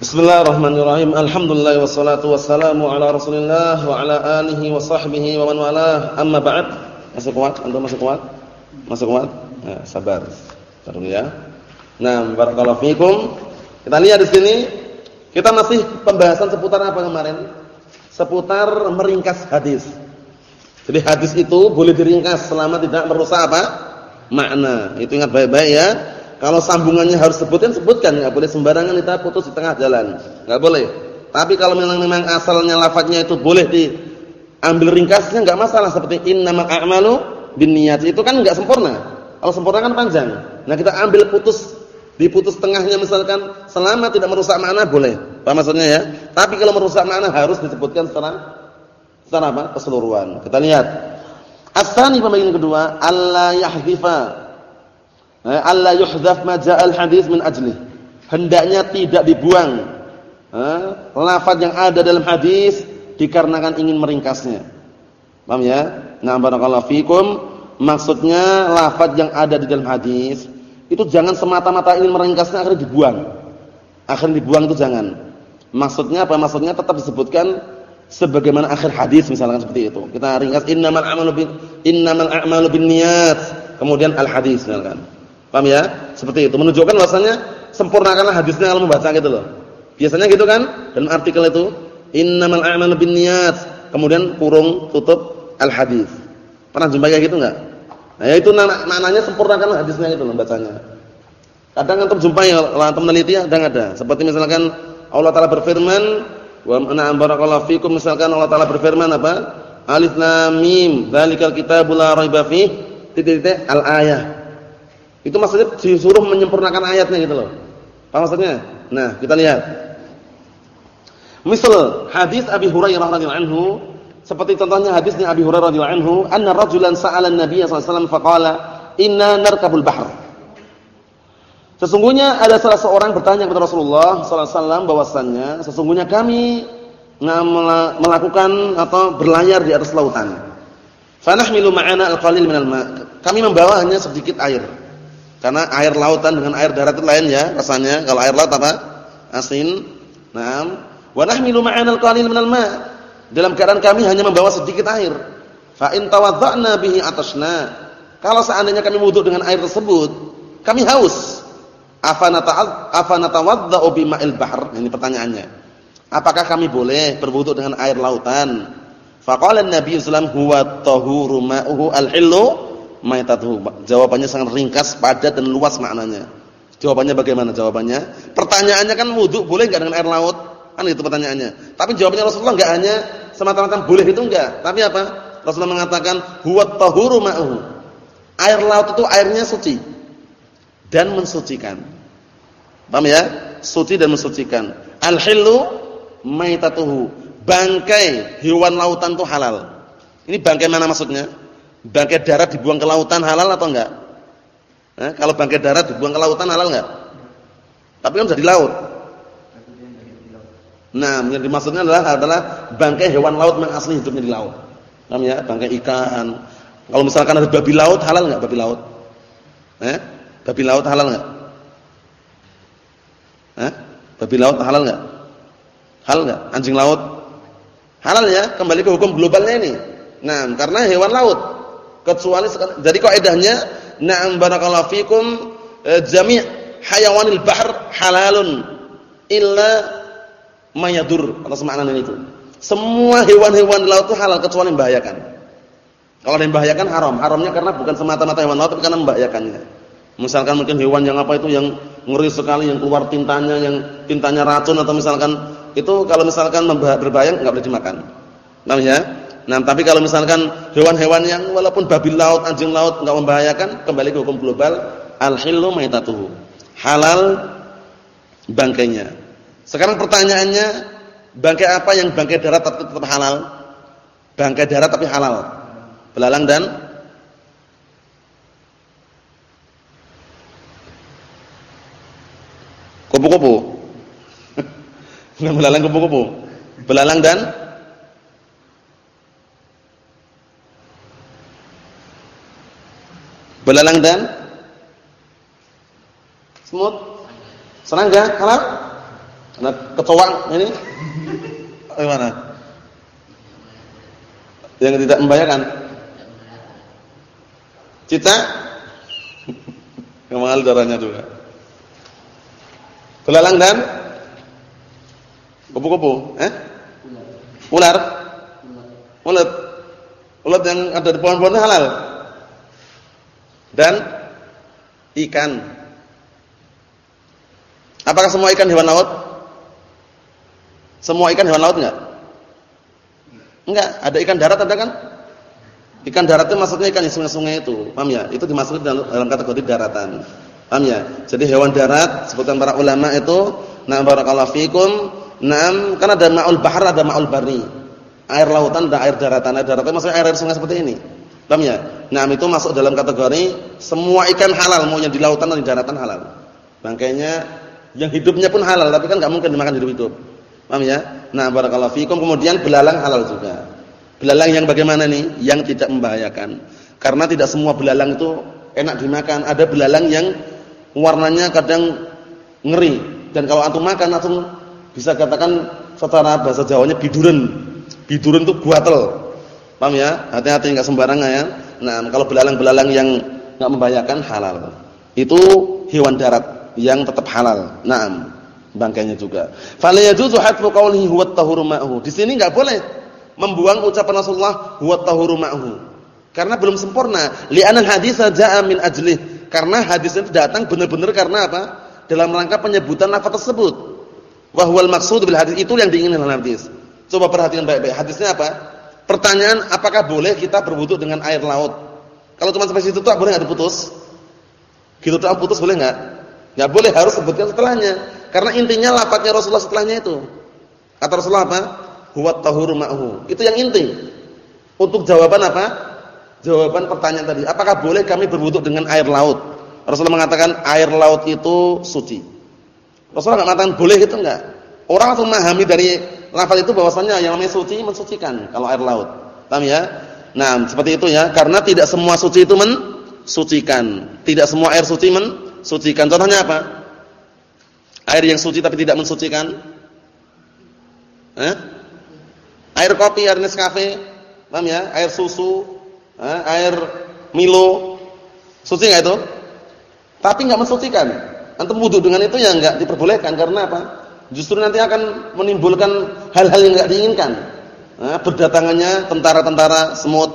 Bismillahirrahmanirrahim. Alhamdulillah wassalatu wassalamu ala Rasulillah wa ala alihi wa sahbihi wa man walah. Amma ba'd. Masih kuat? Antum masih kuat? Masih kuat? Ya, sabar. Sabar ya. Nah, barakallahu fikum. Kita lihat di sini kita masih pembahasan seputar apa kemarin? Seputar meringkas hadis. Jadi hadis itu boleh diringkas selama tidak merusak apa? Makna. Itu ingat baik-baik ya. Kalau sambungannya harus sebutkan, sebutkan. Enggak boleh sembarangan kita putus di tengah jalan. Enggak boleh. Tapi kalau memang memang asalnya lafadznya itu boleh diambil ringkasnya enggak masalah seperti innamal a'malu binniyat. Itu kan enggak sempurna. Kalau sempurna kan panjang. Nah, kita ambil putus diputus tengahnya misalkan selama tidak merusak makna boleh. Apa maksudnya ya? Tapi kalau merusak makna harus disebutkan secara secara apa? keseluruhan. Kita lihat. Asani pembagian kedua, alla yahdzifa Eh, Allah yuhdaf ma ja'al hadis min ajli. Hendaknya tidak dibuang eh, lafaz yang ada dalam hadis dikarenakan ingin meringkasnya. Paham ya? Nah, barakallahu fikum. Maksudnya lafaz yang ada di dalam hadis itu jangan semata-mata ingin meringkasnya akhirnya dibuang. Akhirnya dibuang itu jangan. Maksudnya apa? Maksudnya tetap disebutkan sebagaimana akhir hadis misalkan seperti itu. Kita ringkas innamal a'malu bin innamal a'malu binniyat. Kemudian al hadis misalkan. Paham ya? Seperti itu. Menunjukkan bahwasanya sempurnakanlah hadisnya kalau membaca gitu loh. Biasanya gitu kan? Dan artikel itu innamal a'malu binniyat. Kemudian kurung tutup al-hadis. Pernah jumpa kayak gitu enggak? Nah, ya itu maknanya sempurnakanlah hadisnya itu loh bacanya. Kadang antum jumpa ya, kalau antum meneliti kadang ada. Seperti misalkan Allah taala berfirman, wa ana barakallahu fikum misalkan Allah taala berfirman apa? Alif lam mim, dzalikal kitabul la raiba fih. Titik-titik al-ayah. Itu maksudnya disuruh menyempurnakan ayatnya gitu loh. Apa maksudnya? Nah, kita lihat. Misal hadis Abi Hurairah radhiyallahu anhu, seperti contohnya hadisnya Abi Hurairah radhiyallahu anhu, anna rajulan sa'ala an-nabiy sallallahu alaihi wasallam faqala, "Inna narkabul bahr." Sesungguhnya ada salah seorang bertanya kepada Rasulullah sallallahu alaihi wasallam bahwasannya sesungguhnya kami melakukan atau berlayar di atas lautan. Fanahmilu ma'ana al-qalil minal ma'. Kami membawa hanya sedikit air. Karena air lautan dengan air darat itu lain ya rasanya. Kalau air laut apa? Asin. Naam. Wa nahmilu ma'ana al-qalil ma'. Dalam keadaan kami hanya membawa sedikit air. Fa in tawadda'na bihi atasna. Kalau seandainya kami wudhu dengan air tersebut, kami haus. Afa natawadda'u bima'il bahr? Ini pertanyaannya. Apakah kami boleh berwudhu dengan air lautan? Faqala an-nabiy sallallahu alaihi wasallam huwa tahuru ma'uhu al-hillu maitatuhu. Jawabannya sangat ringkas, padat dan luas maknanya. Jawabannya bagaimana jawabannya? Pertanyaannya kan wudu boleh enggak dengan air laut? Kan itu pertanyaannya. Tapi jawabannya Rasulullah enggak hanya semata-mata boleh itu enggak, tapi apa? Rasulullah mengatakan huwa tahuru ma'uhu. Air laut itu airnya suci dan mensucikan. Paham ya? Suci dan mensucikan. Al-hillu maitatuhu. Bangkai hewan lautan itu halal. Ini bangkai mana maksudnya? Bangkai darat dibuang ke lautan halal atau enggak? Eh, kalau bangkai darat dibuang ke lautan halal enggak? Tapi kan sudah di laut. Nah, yang dimaksudnya adalah adalah bangkai hewan laut yang asli hidupnya di laut. Namanya bangkai ikan. Kalau misalkan ada babi laut halal enggak babi laut? Eh? Babi laut halal enggak? Eh? Babi laut halal enggak? Halal enggak? Anjing laut? Halal ya, kembali ke hukum globalnya ini. Nah, karena hewan laut kecuali jadi kaidahnya na'am barakallahu fikum e, jami' hayawanil bahr halalun illa mayadur atau semakna itu. Semua hewan-hewan laut itu halal kecuali membahayakan. Kalau yang membahayakan haram. Haramnya karena bukan semata-mata hewan laut tapi karena membahayakannya. Misalkan mungkin hewan yang apa itu yang ngeri sekali yang keluar tintanya yang tintanya racun atau misalkan itu kalau misalkan berbahaya enggak boleh dimakan. Namanya Nah, tapi kalau misalkan hewan-hewan yang walaupun babi laut, anjing laut enggak membahayakan, kembali ke hukum global, al-hillu maitatuhu. Halal bangkainya. Sekarang pertanyaannya, bangkai apa yang bangkai darat tapi tetap halal? Bangkai darat tapi halal. Belalang dan kupu-kupu. belalang kupu-kupu. Belalang dan Belalang dan semut. Serangga halal? Anak kecoa ini bagaimana? Yang tidak membahayakan. Cita kemal darahnya juga. Belalang dan kupu-kupu, eh? Ular. Ular. Ular yang ada di pohon-pohon halal. Dan ikan. Apakah semua ikan hewan laut? Semua ikan hewan laut enggak? Enggak, ada ikan darat ada kan? Ikan darat itu maksudnya ikan di sungai-sungai itu, paham ya? Itu dimasukkan dalam, kategori daratan. Paham ya? Jadi hewan darat sebutan para ulama itu, na barakallahu fikum, nam kan ada ma'ul bahar, ada ma'ul bari. Air lautan ada air daratan. Air daratan maksudnya air, air sungai seperti ini. Paham ya? Nah, itu masuk dalam kategori semua ikan halal, mau yang di lautan atau di daratan halal. Makanya yang hidupnya pun halal, tapi kan enggak mungkin dimakan hidup-hidup. Paham ya? Nah, barakallahu fikum. Kemudian belalang halal juga. Belalang yang bagaimana nih? Yang tidak membahayakan. Karena tidak semua belalang itu enak dimakan. Ada belalang yang warnanya kadang ngeri dan kalau antum makan langsung bisa katakan secara bahasa Jawanya biduren. Biduren itu guatel. Paham ya? Hati-hati enggak sembarangan ya. Nah, kalau belalang-belalang yang enggak membahayakan halal. Itu hewan darat yang tetap halal. Naam. Bangkainya juga. Fala yajuzu hatfu qawlihi huwa at-tahuru ma'hu. Di sini enggak boleh membuang ucapan Rasulullah huwa tahuru ma'hu. Karena belum sempurna. Li'anal hadis ja'a min ajlih. Karena hadis itu datang benar-benar karena apa? Dalam rangka penyebutan lafaz tersebut. Wa huwal maqsud bil hadis itu yang diinginkan dalam hadis. Coba perhatikan baik-baik. Hadisnya apa? Pertanyaan, apakah boleh kita berwudu dengan air laut? Kalau cuma sampai situ tuh boleh enggak diputus? Gitu tuh putus boleh enggak? Enggak boleh, harus sebutkan setelahnya. Karena intinya lafaznya Rasulullah setelahnya itu. Kata Rasulullah apa? huwa tahuru ma'hu. Itu yang inti. Untuk jawaban apa? Jawaban pertanyaan tadi, apakah boleh kami berwudu dengan air laut? Rasulullah mengatakan air laut itu suci. Rasulullah enggak mengatakan boleh gitu enggak. Orang langsung memahami dari lafaz itu bahwasanya yang namanya suci mensucikan kalau air laut. Paham ya? Nah, seperti itu ya, karena tidak semua suci itu mensucikan. Tidak semua air suci mensucikan. Contohnya apa? Air yang suci tapi tidak mensucikan. Eh? Air kopi, air Nescafe, paham ya? Air susu, eh, air Milo. Suci enggak itu? Tapi enggak mensucikan. Antum wudu dengan itu ya enggak diperbolehkan karena apa? Justru nanti akan menimbulkan hal-hal yang enggak diinginkan. Nah, berdatangannya tentara-tentara semut.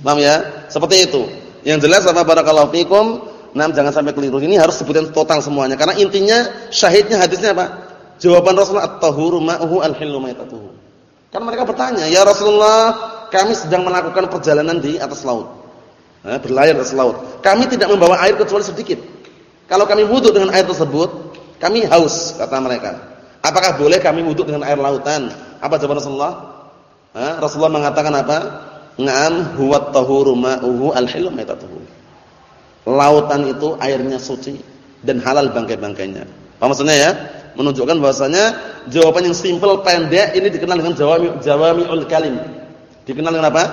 Paham ya? Seperti itu. Yang jelas apa barakallahu fikum, nah jangan sampai keliru. Ini harus sebutin total semuanya karena intinya syahidnya hadisnya apa? Jawaban Rasulullah at-tahuru ma'uhu al-hillu maitatuhu. Kan mereka bertanya, "Ya Rasulullah, kami sedang melakukan perjalanan di atas laut." Nah, berlayar di atas laut. Kami tidak membawa air kecuali sedikit. Kalau kami wudhu dengan air tersebut, kami haus, kata mereka. Apakah boleh kami wudhu dengan air lautan? Apa jawaban Rasulullah? Nah, Rasulullah mengatakan apa? Ngam huwa tahuru ma'uhu al-hilu maitatuhu. Lautan itu airnya suci dan halal bangkai-bangkainya. Apa maksudnya ya? menunjukkan bahwasanya jawaban yang simpel pendek ini dikenal dengan jawami jawamiul kalim. Dikenal dengan apa?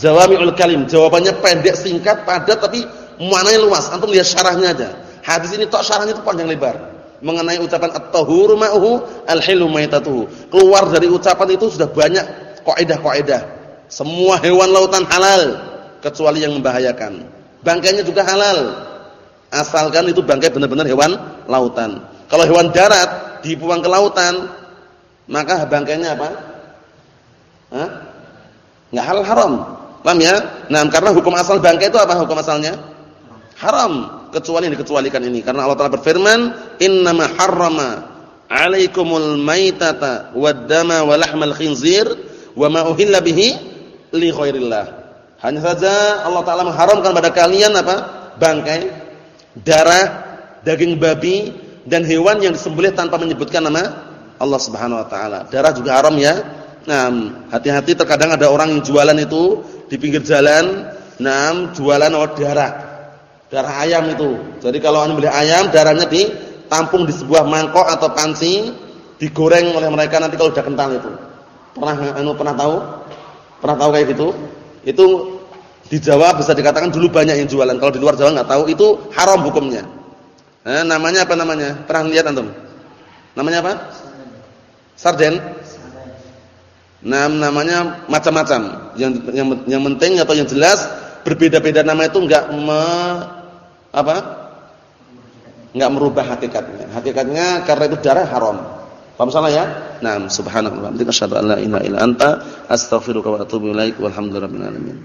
Jawamiul kalim. Jawabannya pendek, singkat, padat tapi maknanya luas. Antum lihat syarahnya aja. Hadis ini tok syarahnya itu panjang lebar. Mengenai ucapan at-tahuru ma'uhu al-hilu maitatuhu. Keluar dari ucapan itu sudah banyak kaidah-kaidah. Semua hewan lautan halal kecuali yang membahayakan. Bangkainya juga halal. Asalkan itu bangkai benar-benar hewan lautan. Kalau hewan darat dibuang ke lautan, maka bangkainya apa? Hah? Enggak halal haram. Paham ya? Nah, karena hukum asal bangkai itu apa hukum asalnya? Haram, kecuali yang dikecualikan ini. Karena Allah Taala berfirman, "Innama harrama 'alaikumul maitata wad-dama wa lahmal khinzir wa ma uhilla bihi li ghairillah." Hanya saja Allah Taala mengharamkan pada kalian apa? Bangkai, darah, daging babi dan hewan yang disembelih tanpa menyebutkan nama Allah Subhanahu wa taala. Darah juga haram ya. Nah, hati-hati terkadang ada orang yang jualan itu di pinggir jalan, nah jualan darah. Darah ayam itu. Jadi kalau anda beli ayam, darahnya ditampung di sebuah mangkok atau panci, digoreng oleh mereka nanti kalau sudah kental itu. Pernah anu pernah tahu? Pernah tahu kayak gitu? Itu di Jawa bisa dikatakan dulu banyak yang jualan. Kalau di luar Jawa nggak tahu, itu haram hukumnya. Eh, namanya apa namanya? Pernah lihat antum? Namanya apa? Sarden? Nah, namanya macam-macam. Yang yang yang penting atau yang jelas berbeda-beda nama itu enggak me, apa? Enggak merubah hakikatnya. Hakikatnya karena itu darah haram. Paham salah ya? Nah, subhanallah. Asyhadu an la ilaha illa anta astaghfiruka wa atubu ilaik. Walhamdulillahirabbil alamin.